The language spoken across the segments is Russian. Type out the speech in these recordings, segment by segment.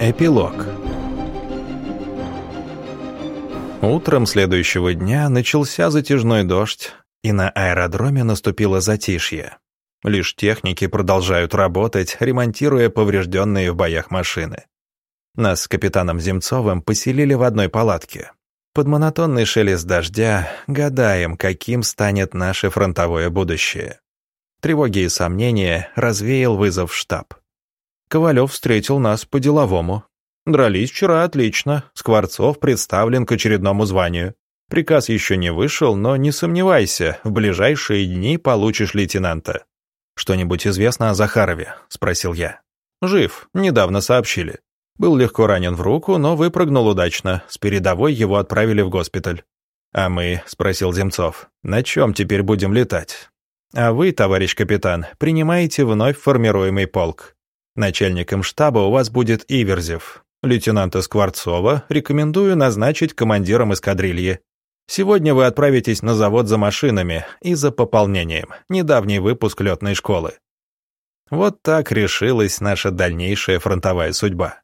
Эпилог Утром следующего дня начался затяжной дождь, и на аэродроме наступило затишье. Лишь техники продолжают работать, ремонтируя поврежденные в боях машины. Нас с капитаном Земцовым поселили в одной палатке. Под монотонный шелест дождя гадаем, каким станет наше фронтовое будущее. Тревоги и сомнения развеял вызов штаб. Ковалев встретил нас по-деловому. Дрались вчера отлично, Скворцов представлен к очередному званию. Приказ еще не вышел, но не сомневайся, в ближайшие дни получишь лейтенанта. «Что-нибудь известно о Захарове?» — спросил я. «Жив, недавно сообщили. Был легко ранен в руку, но выпрыгнул удачно. С передовой его отправили в госпиталь». «А мы?» — спросил Земцов. «На чем теперь будем летать?» «А вы, товарищ капитан, принимаете вновь формируемый полк. Начальником штаба у вас будет Иверзев. Лейтенанта Скворцова рекомендую назначить командиром эскадрильи. Сегодня вы отправитесь на завод за машинами и за пополнением. Недавний выпуск летной школы. Вот так решилась наша дальнейшая фронтовая судьба.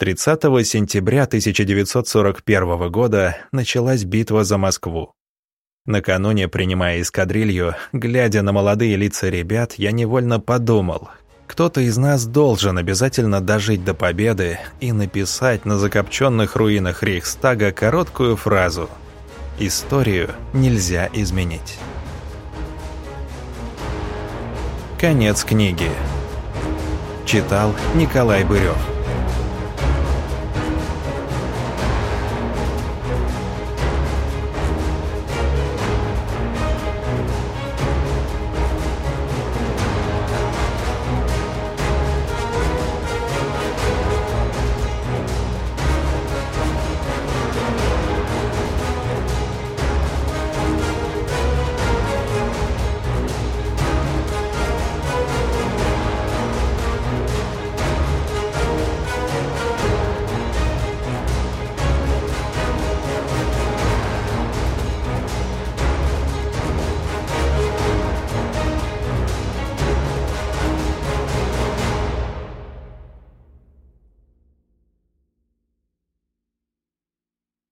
30 сентября 1941 года началась битва за Москву. Накануне, принимая эскадрилью, глядя на молодые лица ребят, я невольно подумал, кто-то из нас должен обязательно дожить до победы и написать на закопченных руинах Рейхстага короткую фразу «Историю нельзя изменить». Конец книги. Читал Николай Бырев.